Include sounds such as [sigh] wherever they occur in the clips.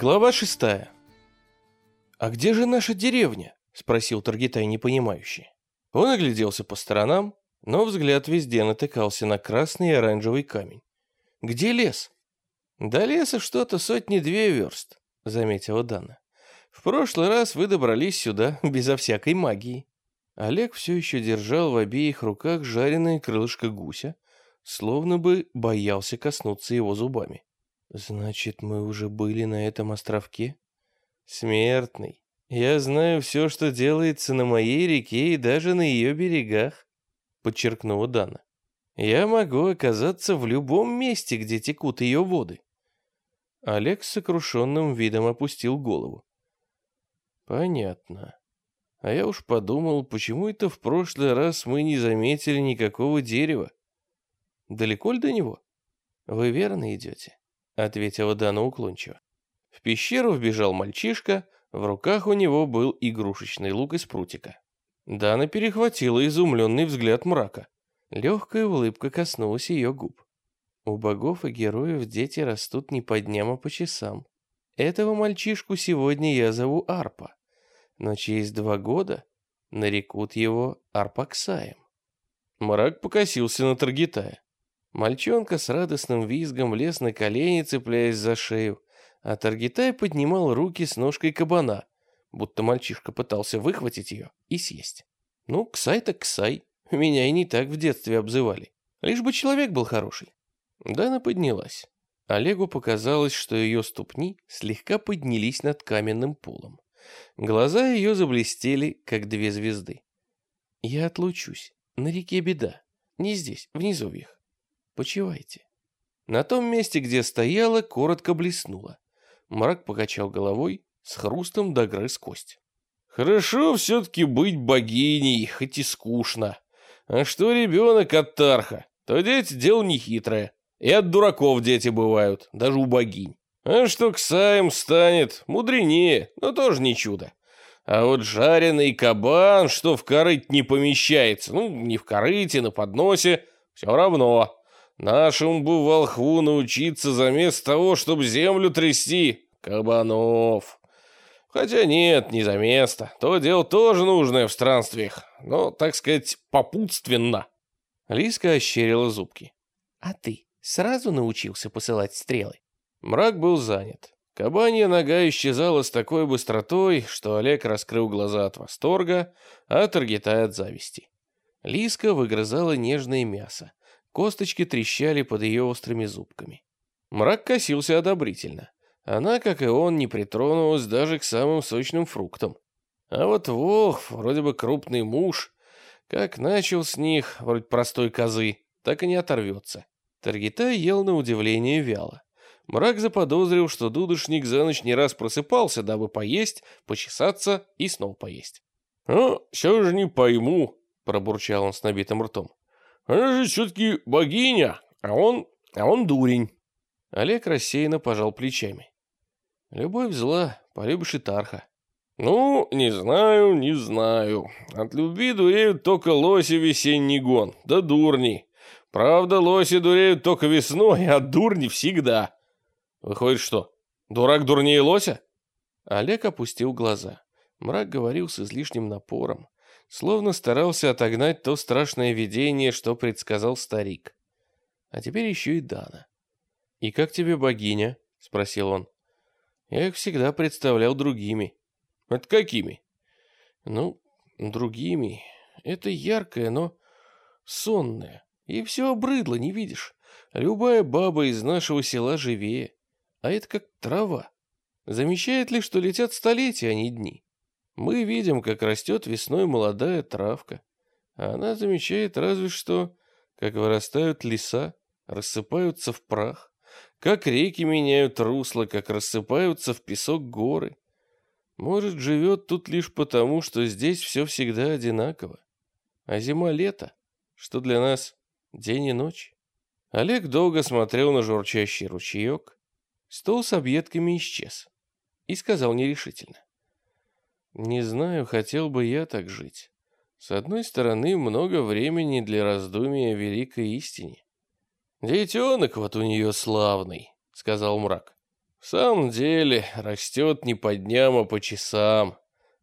Глава шестая. «А где же наша деревня?» — спросил Таргитай непонимающий. Он огляделся по сторонам, но взгляд везде натыкался на красный и оранжевый камень. «Где лес?» «До леса что-то сотни-две верст», — заметила Дана. «В прошлый раз вы добрались сюда [laughs] безо всякой магии». Олег все еще держал в обеих руках жареное крылышко гуся, словно бы боялся коснуться его зубами. Значит, мы уже были на этом островке? Смертный. Я знаю все, что делается на моей реке и даже на ее берегах, подчеркнула Дана. Я могу оказаться в любом месте, где текут ее воды. Олег с сокрушенным видом опустил голову. Понятно. А я уж подумал, почему это в прошлый раз мы не заметили никакого дерева. Далеко ли до него? Вы верно идете? Ответила Дана уклончиво. В пещеру вбежал мальчишка, в руках у него был игрушечный лук из прутика. Дана перехватила изумленный взгляд мрака. Легкая улыбка коснулась ее губ. У богов и героев дети растут не по дням, а по часам. Этого мальчишку сегодня я зову Арпа, но через два года нарекут его Арпаксаем. Мрак покосился на Таргитая. Мальчонка с радостным визгом лез на колени, цепляясь за шею, а Таргитай поднимал руки с ножкой кабана, будто мальчишка пытался выхватить ее и съесть. Ну, ксай так ксай, меня и не так в детстве обзывали. Лишь бы человек был хороший. Дана поднялась. Олегу показалось, что ее ступни слегка поднялись над каменным полом. Глаза ее заблестели, как две звезды. «Я отлучусь. На реке беда. Не здесь, в низовьях. Почивайте. На том месте, где стояла, коротко блеснула. Мрак покачал головой, с хрустом догрыз кость. Хорошо все-таки быть богиней, хоть и скучно. А что ребенок от Тарха, то дети дело нехитрое. И от дураков дети бывают, даже у богинь. А что к Саем станет, мудренее, но тоже не чудо. А вот жареный кабан, что в корыте не помещается, ну, не в корыте, на подносе, все равно. Нашему бы волхву научиться заместо того, чтобы землю трясти. Кабанов. Хотя нет, не за место. То дело тоже нужное в странствиях. Но, так сказать, попутственно. Лиска ощерила зубки. А ты сразу научился посылать стрелы? Мрак был занят. Кабанья нога исчезала с такой быстротой, что Олег раскрыл глаза от восторга, а Таргитай от зависти. Лиска выгрызала нежное мясо, Косточки трещали под ее острыми зубками. Мрак косился одобрительно. Она, как и он, не притронулась даже к самым сочным фруктам. А вот Волх, вроде бы крупный муж, как начал с них, вроде простой козы, так и не оторвется. Таргитай ел на удивление вяло. Мрак заподозрил, что дудошник за ночь не раз просыпался, дабы поесть, почесаться и снова поесть. «Ну, все же не пойму», — пробурчал он с набитым ртом. Она же все-таки богиня, а он... а он дурень». Олег рассеянно пожал плечами. «Любовь зла, полюбишь и Тарха». «Ну, не знаю, не знаю. От любви дуреют только лоси весенний гон, да дурни. Правда, лоси дуреют только весной, а дурни всегда. Выходит, что, дурак дурнее лося?» Олег опустил глаза. Мрак говорил с излишним напором словно старался отогнать то страшное видение, что предсказал старик. А теперь еще и Дана. «И как тебе богиня?» — спросил он. «Я их всегда представлял другими». «Это какими?» «Ну, другими. Это яркое, но сонное. И все обрыдло, не видишь? Любая баба из нашего села живее. А это как трава. Замечает ли, что летят столетия, а не дни?» Мы видим, как растет весной молодая травка, а она замечает разве что, как вырастают леса, рассыпаются в прах, как реки меняют русло, как рассыпаются в песок горы. Может, живет тут лишь потому, что здесь все всегда одинаково. А зима-лето, что для нас день и ночь. Олег долго смотрел на журчащий ручеек. Стол с объедками исчез. И сказал нерешительно. Не знаю, хотел бы я так жить. С одной стороны, много времени для раздумия великой истине. «Детенок вот у нее славный», — сказал мрак. В самом деле, растет не по дням, а по часам.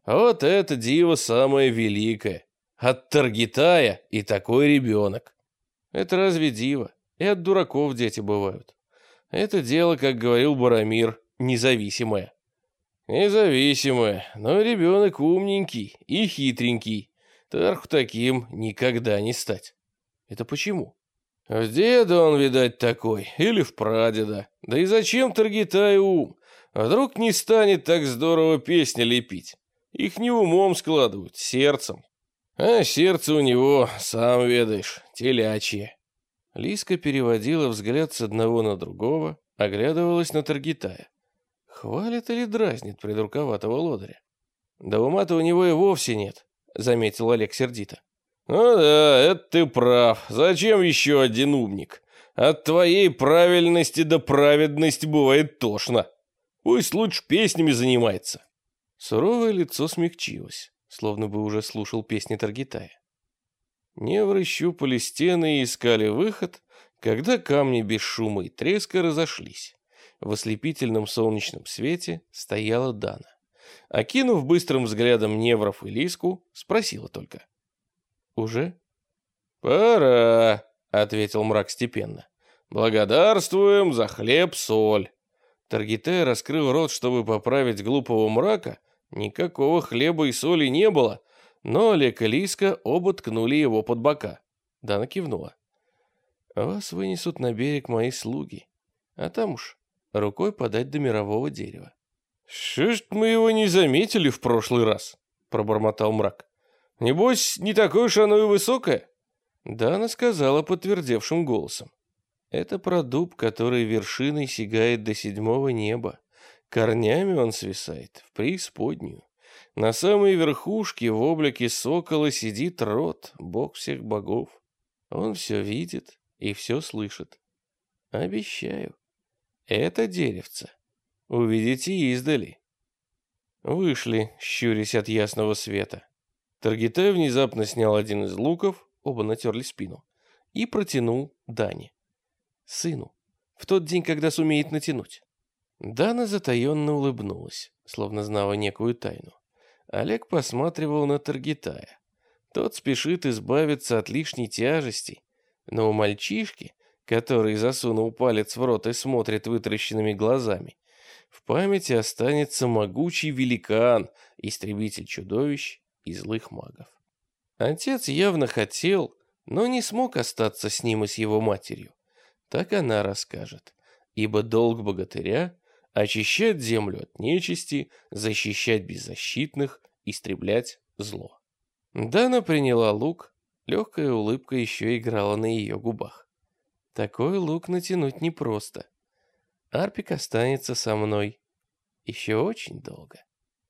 А вот это диво самое великое. От Таргитая и такой ребенок. Это разве диво? И от дураков дети бывают. Это дело, как говорил Барамир, независимое. Независимое, но ребенок умненький и хитренький. Тарху таким никогда не стать. Это почему? В деда он, видать, такой, или в прадеда. Да и зачем Таргитаю ум? Вдруг не станет так здорово песни лепить? Их не умом складывают, сердцем. А сердце у него, сам ведаешь, телячье. Лиска переводила взгляд с одного на другого, оглядывалась на Таргитая. Хвалит или дразнит придурковатого лодыря? Да ума-то у него и вовсе нет, заметил Олег сердито. «Ну да, это ты прав. Зачем еще один умник? От твоей правильности до праведности бывает тошно. Пусть лучше песнями занимается». Суровое лицо смягчилось, словно бы уже слушал песни Таргитая. Невры щупали стены и искали выход, когда камни без шума и треска разошлись. В ослепительном солнечном свете стояла Дана. Окинув быстрым взглядом Невров и Лиску, спросила только — «Уже?» «Пора», — ответил мрак степенно. «Благодарствуем за хлеб-соль». Таргите раскрыл рот, чтобы поправить глупого мрака. Никакого хлеба и соли не было, но Олег и Лиска оба ткнули его под бока. Дана кивнула. «Вас вынесут на берег мои слуги, а там уж рукой подать до мирового дерева». «Что ж мы его не заметили в прошлый раз?» — пробормотал мрак. Небось, не такое уж оно и высокое?» Дана сказала подтвердевшим голосом. «Это про дуб, который вершиной сигает до седьмого неба. Корнями он свисает в преисподнюю. На самой верхушке в облаке сокола сидит род, бог всех богов. Он все видит и все слышит. Обещаю, это деревце. Увидите издали». Вышли, щурясь от ясного света. Таргитай внезапно снял один из луков, оба натерли спину, и протянул Дане. Сыну, в тот день, когда сумеет натянуть. Дана затаенно улыбнулась, словно знала некую тайну. Олег посматривал на Таргитая. Тот спешит избавиться от лишней тяжести, но у мальчишки, который засунул палец в рот и смотрит вытаращенными глазами, в памяти останется могучий великан, истребитель чудовищ и злых магов. Отец явно хотел, но не смог остаться с ним и с его матерью. Так она расскажет. Ибо долг богатыря — очищать землю от нечисти, защищать беззащитных, истреблять зло. Дана приняла лук, легкая улыбка еще играла на ее губах. Такой лук натянуть непросто. Арпик останется со мной еще очень долго.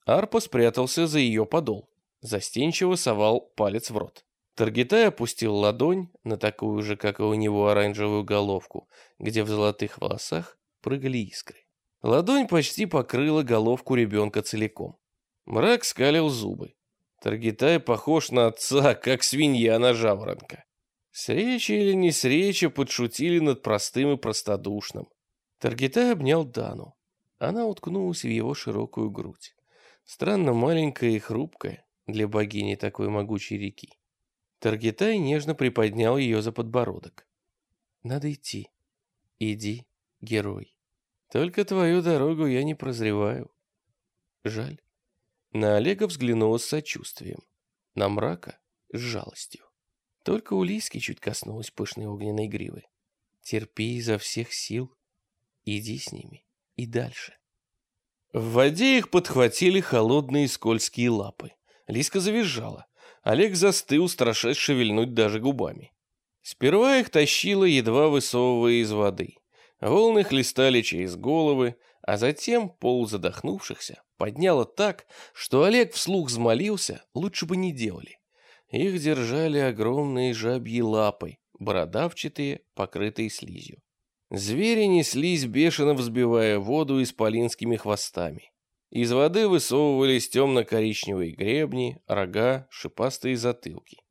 Арпа спрятался за ее подол. Застенчиво совал палец в рот. Таргитай опустил ладонь на такую же, как и у него, оранжевую головку, где в золотых волосах прыгали искры. Ладонь почти покрыла головку ребенка целиком. Мрак скалил зубы. Таргитай похож на отца, как свинья на жаворонка. С речи или не с речи подшутили над простым и простодушным. Таргитай обнял Дану. Она уткнулась в его широкую грудь. Странно маленькая и хрупкая, для богини такой могучей реки. Таргитай нежно приподнял ее за подбородок. «Надо идти. Иди, герой. Только твою дорогу я не прозреваю. Жаль». На Олега взглянула с сочувствием. На мрака — с жалостью. Только у Лиски чуть коснулась пышной огненной гривы. «Терпи изо всех сил. Иди с ними. И дальше». В воде их подхватили холодные скользкие лапы. Лиска завизжала. Олег застыл, страшась шевельнуть даже губами. Сперва их тащило, едва высовывая из воды. Волны хлестали через головы, а затем, полузадохнувшихся, подняло так, что Олег вслух взмолился, лучше бы не делали. Их держали огромные жабьи лапы, бородавчатые, покрытые слизью. Звери неслись, бешено взбивая воду исполинскими хвостами. Из воды высовывались темно-коричневые гребни, рога, шипастые затылки.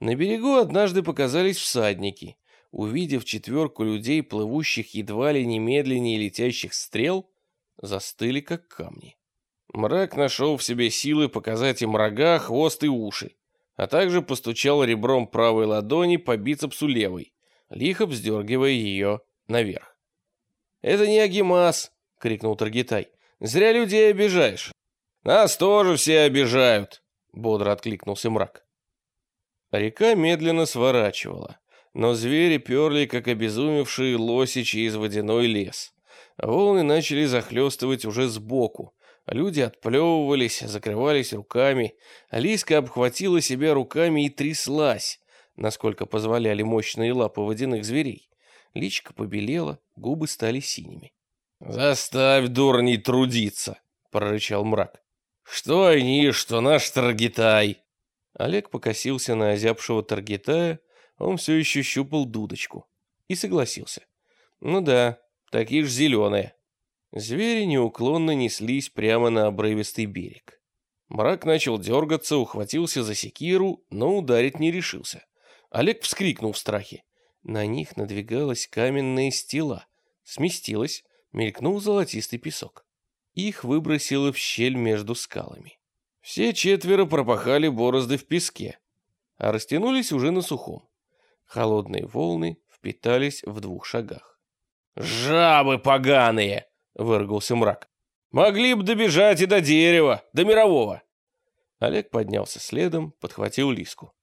На берегу однажды показались всадники. Увидев четверку людей, плывущих едва ли немедленнее летящих стрел, застыли как камни. Мрак нашел в себе силы показать им рога, хвост и уши, а также постучал ребром правой ладони по бицепсу левой, лихо вздергивая ее наверх. «Это не Агимас!» — крикнул Таргитай. «Зря людей обижаешь!» «Нас тоже все обижают!» — бодро откликнулся мрак. Река медленно сворачивала, но звери перли, как обезумевшие лоси через водяной лес. Волны начали захлестывать уже сбоку, Люди отплевывались, закрывались руками. Алиска обхватила себя руками и тряслась, насколько позволяли мощные лапы водяных зверей. Личка побелела, губы стали синими. «Заставь дурней трудиться!» — прорычал мрак. «Что они, что наш Таргитай!» Олег покосился на озябшего Таргитая, он все еще щупал дудочку. И согласился. «Ну да, такие ж зеленые». Звери неуклонно неслись прямо на обрывистый берег. Мрак начал дергаться, ухватился за секиру, но ударить не решился. Олег вскрикнул в страхе. На них надвигалась каменная стела. Сместилась, мелькнул золотистый песок. Их выбросило в щель между скалами. Все четверо пропахали борозды в песке, а растянулись уже на сухом. Холодные волны впитались в двух шагах. «Жабы поганые!» — выругался мрак. «Могли бы добежать и до дерева, до мирового!» Олег поднялся следом, подхватил лиску.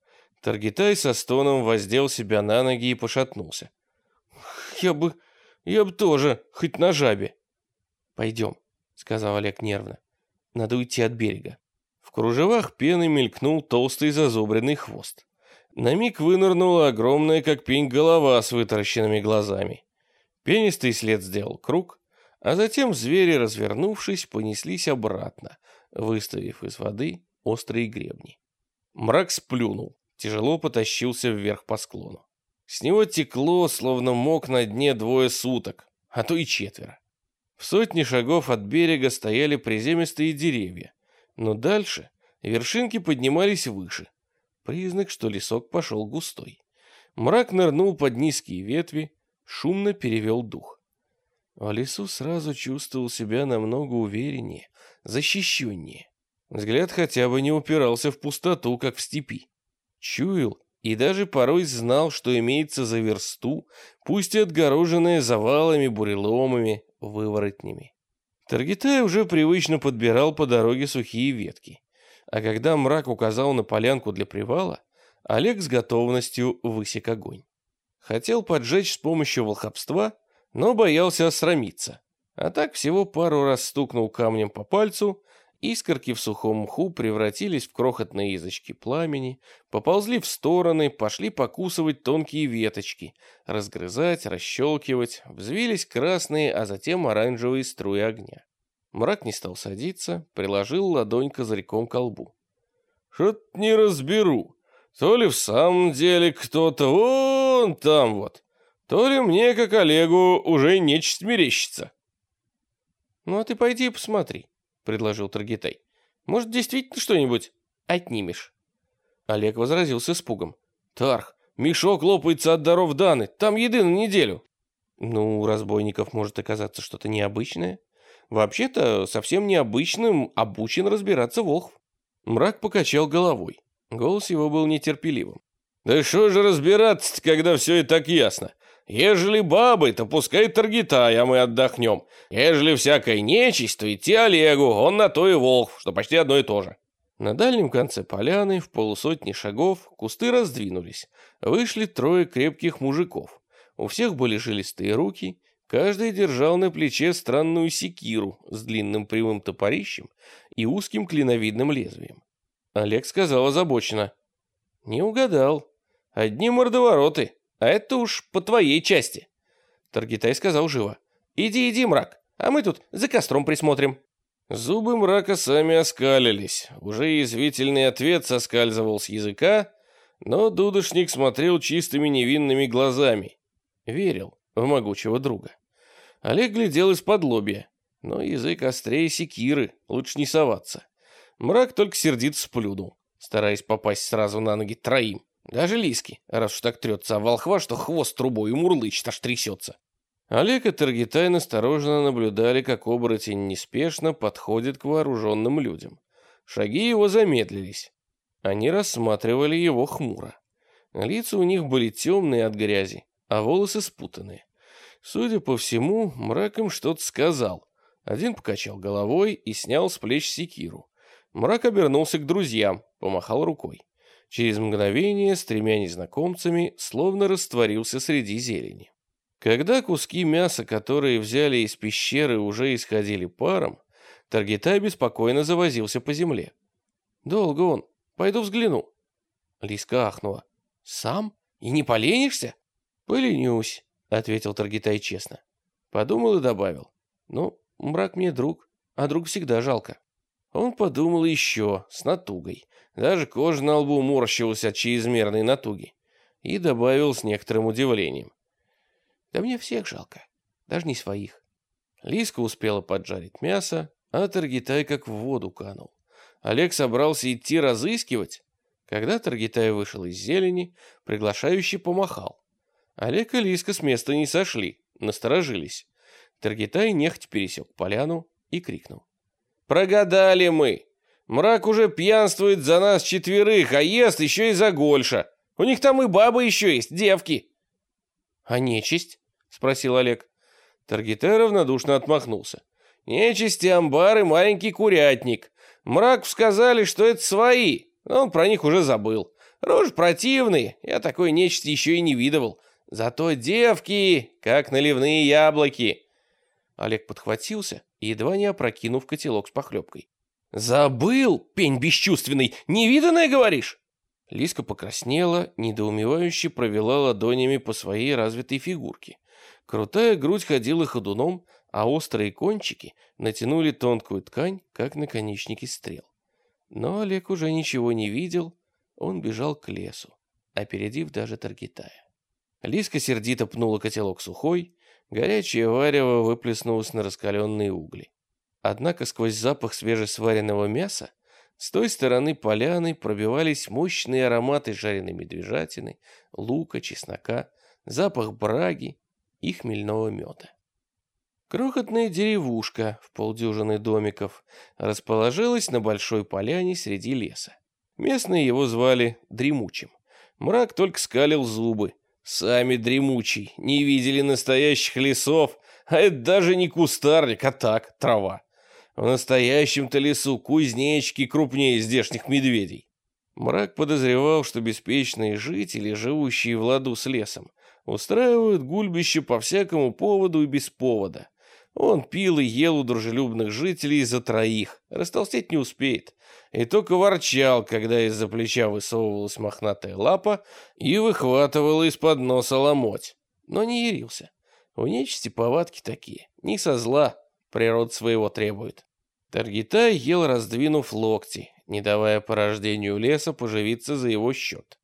Таргитай со стоном воздел себя на ноги и пошатнулся. «Я бы... я бы тоже, хоть на жабе!» «Пойдем», — сказал Олег нервно. «Надо уйти от берега». В кружевах пены мелькнул толстый зазубренный хвост. На миг вынырнула огромная, как пень, голова с вытаращенными глазами. Пенистый след сделал круг, а затем звери, развернувшись, понеслись обратно, выставив из воды острые гребни. Мрак сплюнул, тяжело потащился вверх по склону. С него текло, словно мог на дне двое суток, а то и четверо. В сотни шагов от берега стояли приземистые деревья, но дальше вершинки поднимались выше. Признак, что лесок пошел густой. Мрак нырнул под низкие ветви, шумно перевел дух. В лесу сразу чувствовал себя намного увереннее, защищеннее. Взгляд хотя бы не упирался в пустоту, как в степи. Чуял и даже порой знал, что имеется за версту, пусть и отгороженное завалами, буреломами, выворотнями. Таргитай уже привычно подбирал по дороге сухие ветки. А когда мрак указал на полянку для привала, Олег с готовностью высек огонь. Хотел поджечь с помощью волхобства, но боялся осрамиться. А так всего пару раз стукнул камнем по пальцу, искорки в сухом мху превратились в крохотные язычки пламени, поползли в стороны, пошли покусывать тонкие веточки, разгрызать, расщелкивать, взвились красные, а затем оранжевые струи огня. Мрак не стал садиться, приложил ладонь козырьком к колбу. «Что-то не разберу. То ли в самом деле кто-то вон там вот, то ли мне, как Олегу, уже нечисть мерещится. «Ну а ты пойди и посмотри», — предложил Таргитай. «Может, действительно что-нибудь отнимешь?» Олег возразил с испугом. «Тарх, мешок лопается от даров Даны, там еды на неделю». «Ну, у разбойников может оказаться что-то необычное. Вообще-то, совсем необычным обучен разбираться Волхв». Мрак покачал головой. Голос его был нетерпеливым. «Да что же разбираться когда все и так ясно? Ежели бабы, то пускай Таргитай, а мы отдохнем. Ежели всякая нечисть, то идти Олегу, он на то и волк, что почти одно и то же». На дальнем конце поляны, в полусотни шагов, кусты раздвинулись. Вышли трое крепких мужиков. У всех были жилистые руки, каждый держал на плече странную секиру с длинным прямым топорищем и узким клиновидным лезвием. Олег сказал озабоченно. «Не угадал. Одни мордовороты». А это уж по твоей части. Таргитай сказал живо. Иди, иди, мрак, а мы тут за костром присмотрим. Зубы мрака сами оскалились. Уже язвительный ответ соскальзывал с языка, но дудошник смотрел чистыми невинными глазами. Верил в могучего друга. Олег глядел из-под лобья, но язык острее секиры, лучше не соваться. Мрак только сердито сплюнул, стараясь попасть сразу на ноги троим. Даже Лиски, раз уж так трется, а волхва, что хвост трубой и мурлычет, аж трясется. Олег и Таргитай настороженно наблюдали, как оборотень неспешно подходит к вооруженным людям. Шаги его замедлились. Они рассматривали его хмуро. Лица у них были темные от грязи, а волосы спутанные. Судя по всему, мрак им что-то сказал. Один покачал головой и снял с плеч секиру. Мрак обернулся к друзьям, помахал рукой. Через мгновение с тремя незнакомцами словно растворился среди зелени. Когда куски мяса, которые взяли из пещеры, уже исходили паром, Таргитай беспокойно завозился по земле. «Долго он. Пойду взгляну». Лиска ахнула. «Сам? И не поленишься?» «Поленюсь», — ответил Таргитай честно. Подумал и добавил. «Ну, мрак мне друг, а друг всегда жалко». Он подумал еще, с натугой. Даже кожа на лбу морщилась от чрезмерной натуги. И добавил с некоторым удивлением. Да мне всех жалко, даже не своих. Лиска успела поджарить мясо, а Таргитай как в воду канул. Олег собрался идти разыскивать, когда Таргитай вышел из зелени, приглашающий помахал. Олег и Лиска с места не сошли, насторожились. Таргитай нехотя пересек поляну и крикнул. «Прогадали мы! Мрак уже пьянствует за нас четверых, а ест еще и за Гольша. У них там и бабы еще есть, девки!» «А нечисть?» — спросил Олег. Таргитай равнодушно отмахнулся. «Нечисть и амбар и маленький курятник. Мрак сказали, что это свои, но он про них уже забыл. Рожь противный, я такой нечисти еще и не видывал. Зато девки, как наливные яблоки». Олег подхватился, едва не опрокинув котелок с похлебкой. «Забыл, пень бесчувственный, невиданное, говоришь?» Лиска покраснела, недоумевающе провела ладонями по своей развитой фигурке. Крутая грудь ходила ходуном, а острые кончики натянули тонкую ткань, как наконечники стрел. Но Олег уже ничего не видел, он бежал к лесу, опередив даже Таргитая. Лиска сердито пнула котелок сухой, горячее варево выплеснулось на раскаленные угли. Однако сквозь запах свежесваренного мяса с той стороны поляны пробивались мощные ароматы жареной медвежатины, лука, чеснока, запах браги и хмельного меда. Крохотная деревушка в полдюжины домиков расположилась на большой поляне среди леса. Местные его звали Дремучим. Мрак только скалил зубы. Сами дремучий, не видели настоящих лесов, а это даже не кустарник, а так, трава. В настоящем-то лесу кузнечки крупнее здешних медведей. Мрак подозревал, что беспечные жители, живущие в ладу с лесом, устраивают гульбище по всякому поводу и без повода. Он пил и ел у дружелюбных жителей за троих, растолстеть не успеет. И только ворчал, когда из-за плеча высовывалась мохнатая лапа и выхватывала из-под носа ломоть. Но не ярился. У нечисти повадки такие, не со зла, природа своего требует. Таргитай ел, раздвинув локти, не давая порождению леса поживиться за его счет.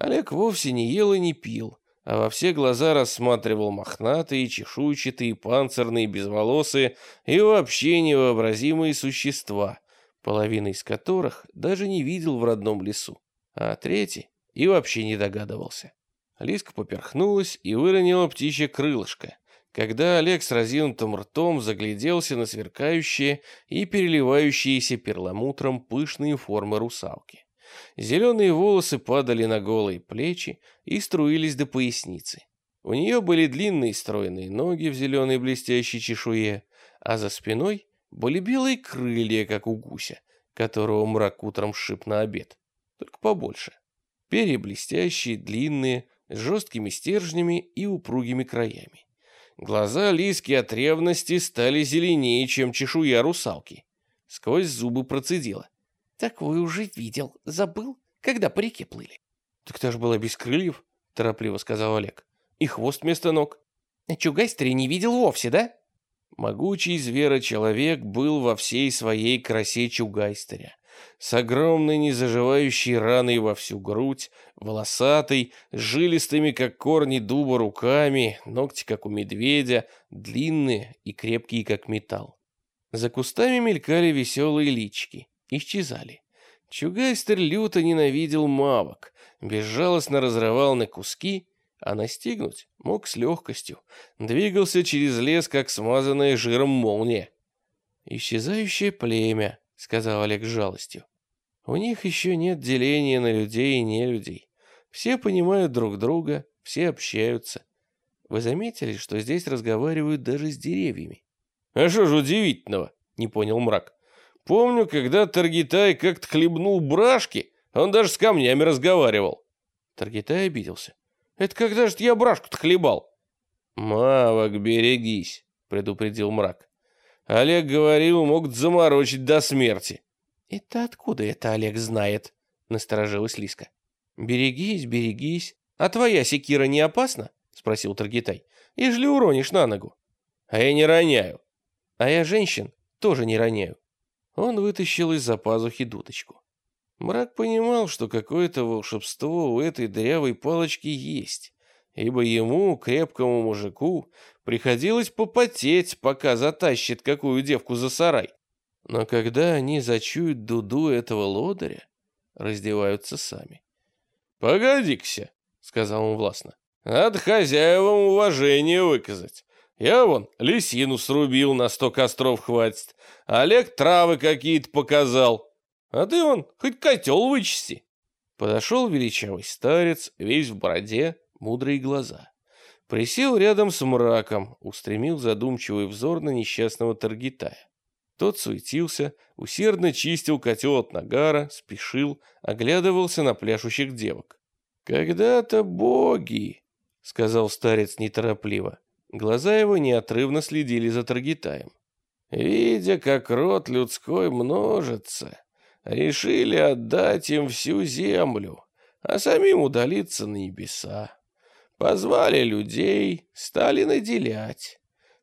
Олег вовсе не ел и не пил, а во все глаза рассматривал мохнатые, чешуйчатые, панцирные, безволосые и вообще невообразимые существа, половина из которых даже не видел в родном лесу, а третий и вообще не догадывался. Лиска поперхнулась и выронила птичье крылышко, когда Олег с разинутым ртом загляделся на сверкающие и переливающиеся перламутром пышные формы русалки. Зеленые волосы падали на голые плечи и струились до поясницы. У нее были длинные стройные ноги в зеленой блестящей чешуе, а за спиной были белые крылья, как у гуся, которого мрак утром сшиб на обед, только побольше. Перья блестящие, длинные, с жесткими стержнями и упругими краями. Глаза Лиски от ревности стали зеленее, чем чешуя русалки. Сквозь зубы процедила. «Так вы уже видел. Забыл, когда по реке плыли?» «Так та же была без крыльев», — торопливо сказал Олег. «И хвост вместо ног». «А Чугайстера не видел вовсе, да?» Могучий зверочеловек был во всей своей красе Чугайстеря с огромной незаживающей раной во всю грудь, волосатый, жилистыми, как корни дуба, руками, ногти, как у медведя, длинные и крепкие, как металл. За кустами мелькали веселые лички, исчезали. Чугайстер люто ненавидел мавок, безжалостно разрывал на куски, а настигнуть мог с легкостью. Двигался через лес, как смазанная жиром молния. «Исчезающее племя», — сказал Олег с жалостью. «У них еще нет деления на людей и нелюдей. Все понимают друг друга, все общаются. Вы заметили, что здесь разговаривают даже с деревьями?» «А что же удивительного?» — не понял мрак. «Помню, когда Таргитай как-то хлебнул брашки, он даже с камнями разговаривал». Таргитай обиделся. Это когда же я брашку-то хлебал? Мавок, берегись, предупредил мрак. Олег говорил, могут заморочить до смерти. Это откуда это Олег знает? Насторожилась Лиска. Берегись, берегись. А твоя секира не опасна? Спросил Таргитай. Ежели уронишь на ногу. А я не роняю. А я женщин тоже не роняю. Он вытащил из-за пазухи дудочку. Мрак понимал, что какое-то волшебство у этой дырявой палочки есть, ибо ему, крепкому мужику, приходилось попотеть, пока затащит какую девку за сарай. Но когда они зачуют дуду этого лодыря, раздеваются сами. «Погоди-ка», — сказал он властно, — «надо хозяевам уважение выказать. Я вон лисину срубил, на сто костров хватит. Олег травы какие-то показал. А ты вон хоть котел вычисти. Подошел величавый старец, весь в бороде, мудрые глаза. Присел рядом с мраком, устремил задумчивый взор на несчастного Таргитая. Тот суетился, усердно чистил котел от нагара, спешил, оглядывался на пляшущих девок. «Когда-то боги», — сказал старец неторопливо. Глаза его неотрывно следили за Таргитаем. «Видя, как род людской множится, решили отдать им всю землю, а самим удалиться на небеса. Позвали людей, стали наделять.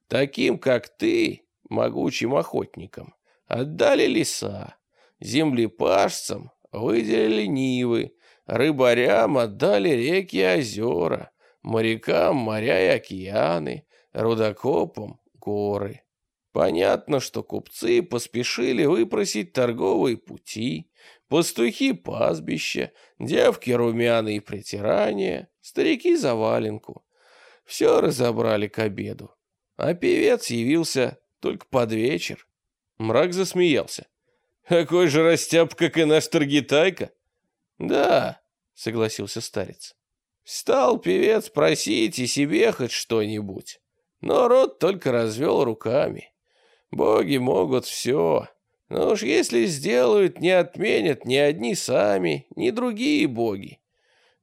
Таким, как ты, могучим охотникам, отдали леса, землепашцам выделили нивы, рыбарям отдали реки и озера, морякам моря и океаны, рудокопам горы. Понятно, что купцы поспешили выпросить торговые пути, пастухи пастбища, девки румяные притирания, старики заваленку. Все разобрали к обеду. А певец явился только под вечер. Мрак засмеялся. «Какой же растяп, как и наш Таргитайка?» «Да», — согласился старец. «Стал певец просить и себе хоть что-нибудь, но рот только развел руками». Боги могут все. Но уж если сделают, не отменят ни одни сами, ни другие боги.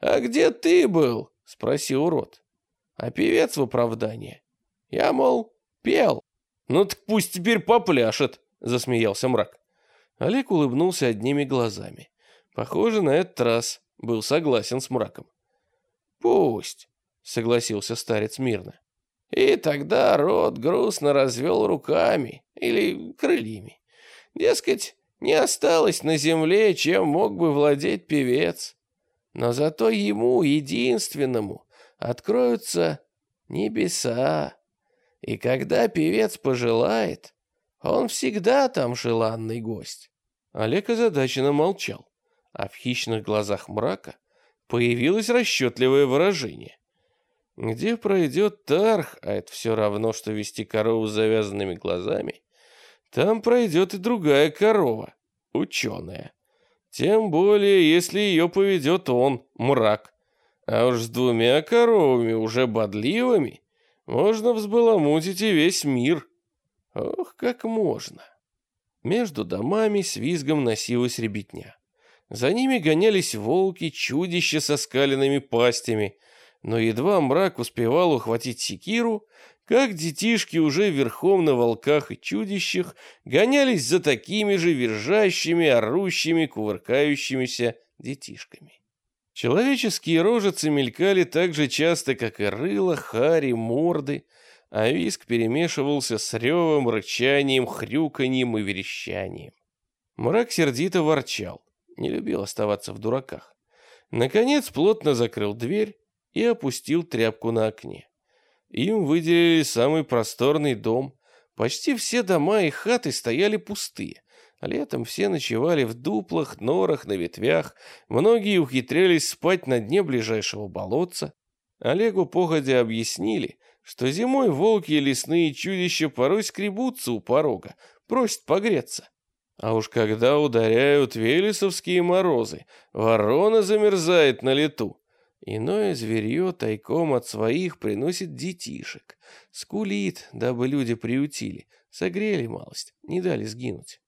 А где ты был? Спросил урод. А певец в оправдание. Я, мол, пел. Ну так пусть теперь попляшет, засмеялся мрак. Олег улыбнулся одними глазами. Похоже, на этот раз был согласен с мраком. «Пусть», — согласился старец мирно. И тогда рот грустно развел руками или крыльями. Дескать, не осталось на земле, чем мог бы владеть певец. Но зато ему, единственному, откроются небеса. И когда певец пожелает, он всегда там желанный гость. Олег озадаченно молчал, а в хищных глазах мрака появилось расчетливое выражение. Где пройдет Тарх, а это все равно, что вести корову с завязанными глазами, там пройдет и другая корова, ученая. Тем более, если ее поведет он, мрак. А уж с двумя коровами, уже бодливыми, можно взбаламутить и весь мир. Ох, как можно. Между домами с визгом носилась ребятня. За ними гонялись волки, чудища со скаленными пастями — но едва мрак успевал ухватить секиру, как детишки уже верхом на волках и чудищах гонялись за такими же вержащими, орущими, кувыркающимися детишками. Человеческие рожицы мелькали так же часто, как и рыла, хари, морды, а виск перемешивался с ревом, рычанием, хрюканьем и верещанием. Мрак сердито ворчал, не любил оставаться в дураках. Наконец плотно закрыл дверь, и опустил тряпку на окне. Им выделили самый просторный дом. Почти все дома и хаты стояли пустые. Летом все ночевали в дуплах, норах, на ветвях. Многие ухитрялись спать на дне ближайшего болотца. Олегу походя объяснили, что зимой волки и лесные чудища порой скребутся у порога, просят погреться. А уж когда ударяют велесовские морозы, ворона замерзает на лету. Иное зверье тайком от своих приносит детишек. Скулит, дабы люди приютили. Согрели малость, не дали сгинуть.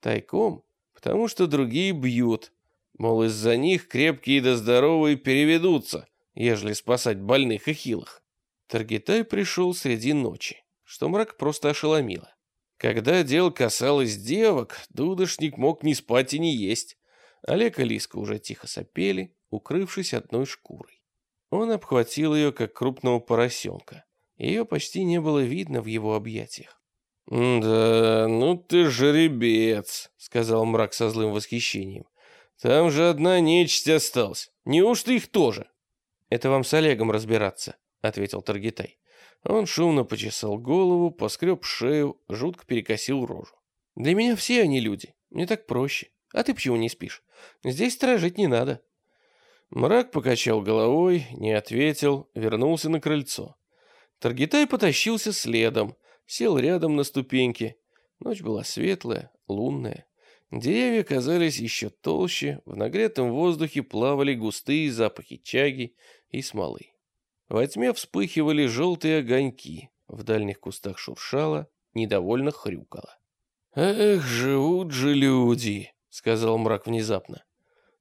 Тайком, потому что другие бьют. Мол, из-за них крепкие да здоровые переведутся, ежели спасать больных и хилых. Таргитай пришел среди ночи, что мрак просто ошеломило. Когда дело касалось девок, дудошник мог не спать и не есть. Олег и Лиска уже тихо сопели, укрывшись одной шкурой. Он обхватил ее, как крупного поросенка. Ее почти не было видно в его объятиях. «Да, ну ты жеребец», — сказал мрак со злым восхищением. «Там же одна нечисть осталась. Неужто их тоже?» «Это вам с Олегом разбираться», — ответил Таргитай. Он шумно почесал голову, поскреб шею, жутко перекосил рожу. «Для меня все они люди. Мне так проще. А ты почему не спишь? Здесь сторожить не надо». Мрак покачал головой, не ответил, вернулся на крыльцо. Таргитай потащился следом, сел рядом на ступеньки. Ночь была светлая, лунная. Деревья казались еще толще, в нагретом воздухе плавали густые запахи чаги и смолы. Во тьме вспыхивали желтые огоньки, в дальних кустах шуршало, недовольно хрюкало. «Эх, живут же люди!» — сказал мрак внезапно.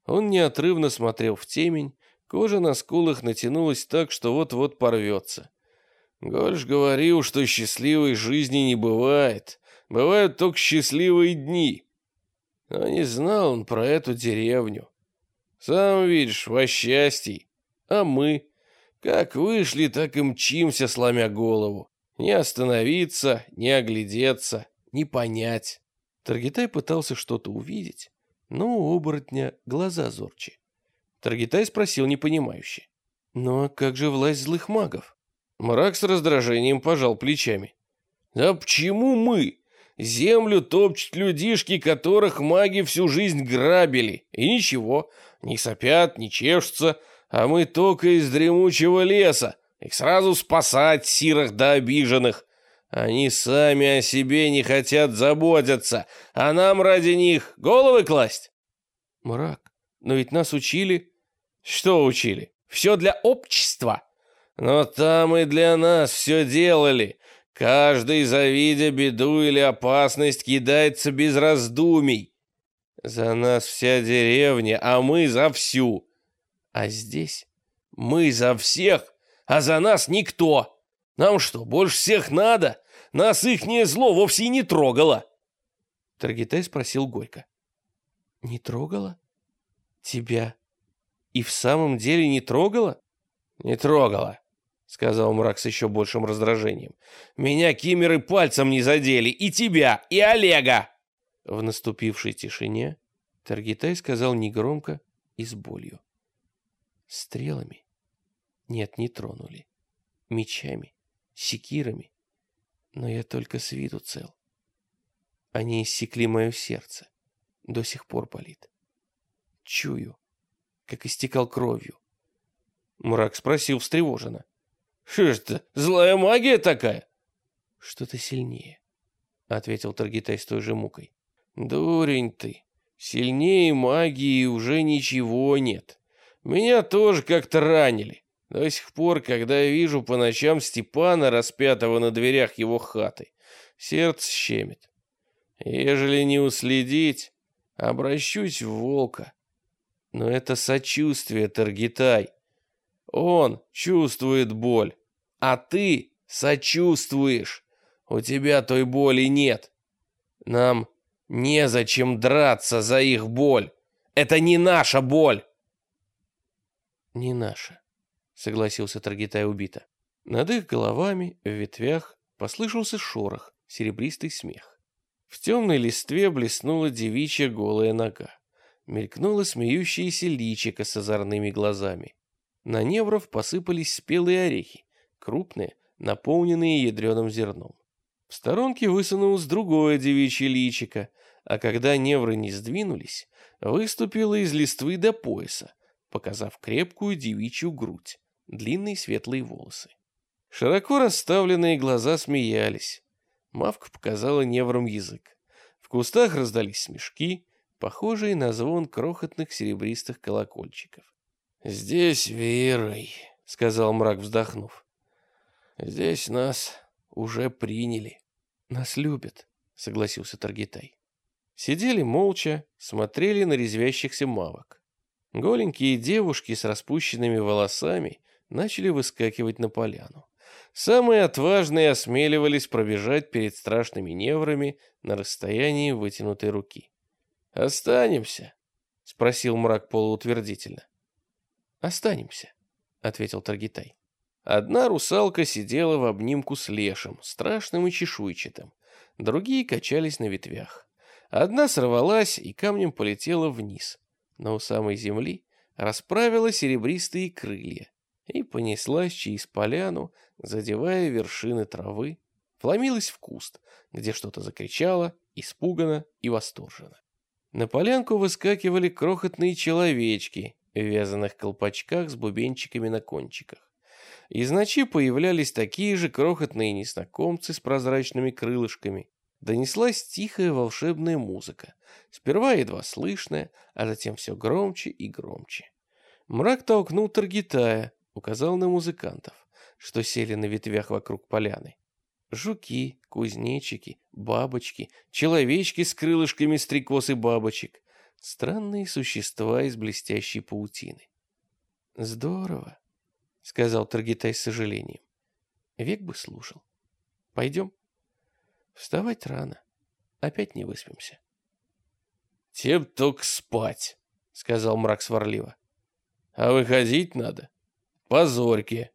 Он неотрывно смотрел в темень, кожа на скулах натянулась так, что вот-вот порвется. Гольш говорил, что счастливой жизни не бывает, бывают только счастливые дни. Но не знал он про эту деревню. Сам видишь, во счастье. А мы, как вышли, так и мчимся, сломя голову. Не остановиться, не оглядеться, не понять. Таргитай пытался что-то увидеть, но у оборотня глаза зорче. Таргитай спросил непонимающе. «Ну а как же власть злых магов?» Мрак с раздражением пожал плечами. «Да почему мы? Землю топчут людишки, которых маги всю жизнь грабили. И ничего, не сопят, не чешутся, а мы только из дремучего леса. Их сразу спасать, сирых да обиженных. Они сами о себе не хотят заботиться, а нам ради них головы класть? Мрак, но ведь нас учили... Что учили? Все для общества. Но там и для нас все делали. Каждый, завидя беду или опасность, кидается без раздумий. За нас вся деревня, а мы за всю. А здесь мы за всех, а за нас никто. Нам что, больше всех надо? Нас ихнее зло вовсе не трогало. Таргитай спросил горько. Не трогало? Тебя и в самом деле не трогало? Не трогало, сказал мрак с еще большим раздражением. Меня кимеры пальцем не задели, и тебя, и Олега. В наступившей тишине Таргитай сказал негромко и с болью. Стрелами? Нет, не тронули. Мечами, секирами но я только с виду цел. Они иссекли мое сердце. До сих пор болит. Чую, как истекал кровью. Мрак спросил встревоженно. «Что ж это, злая магия такая?» «Что-то сильнее», — ответил Таргитай с той же мукой. «Дурень ты. Сильнее магии уже ничего нет. Меня тоже как-то ранили. До сих пор, когда я вижу по ночам Степана, распятого на дверях его хаты, сердце щемит. Ежели не уследить, обращусь в волка. Но это сочувствие, Таргитай. Он чувствует боль, а ты сочувствуешь. У тебя той боли нет. Нам незачем драться за их боль. Это не наша боль. Не наша согласился Таргитай убито. Над их головами, в ветвях, послышался шорох, серебристый смех. В темной листве блеснула девичья голая нога. Мелькнула смеющаяся личико с озорными глазами. На невров посыпались спелые орехи, крупные, наполненные ядреным зерном. В сторонке высунулось другое девичье личико, а когда невры не сдвинулись, выступило из листвы до пояса, показав крепкую девичью грудь длинные светлые волосы. Широко расставленные глаза смеялись. Мавка показала неврам язык. В кустах раздались смешки, похожие на звон крохотных серебристых колокольчиков. «Здесь верой», — сказал мрак, вздохнув. «Здесь нас уже приняли». «Нас любят», — согласился Таргитай. Сидели молча, смотрели на резвящихся мавок. Голенькие девушки с распущенными волосами начали выскакивать на поляну. Самые отважные осмеливались пробежать перед страшными неврами на расстоянии вытянутой руки. «Останемся?» — спросил мрак полуутвердительно. «Останемся», — ответил Таргитай. Одна русалка сидела в обнимку с лешим, страшным и чешуйчатым. Другие качались на ветвях. Одна сорвалась и камнем полетела вниз, но у самой земли расправила серебристые крылья и понеслась через поляну, задевая вершины травы, вломилась в куст, где что-то закричало, испуганно и восторженно. На полянку выскакивали крохотные человечки в вязаных колпачках с бубенчиками на кончиках. Из ночи появлялись такие же крохотные незнакомцы с прозрачными крылышками, донеслась тихая волшебная музыка, сперва едва слышная, а затем все громче и громче. Мрак толкнул Таргитая, указал на музыкантов, что сели на ветвях вокруг поляны. Жуки, кузнечики, бабочки, человечки с крылышками стрекоз и бабочек. Странные существа из блестящей паутины. «Здорово», — сказал Таргитай с сожалением. «Век бы слушал. Пойдем?» Вставать рано. Опять не выспимся. Тем только спать, сказал мрак сварливо. А выходить надо. Позорьки.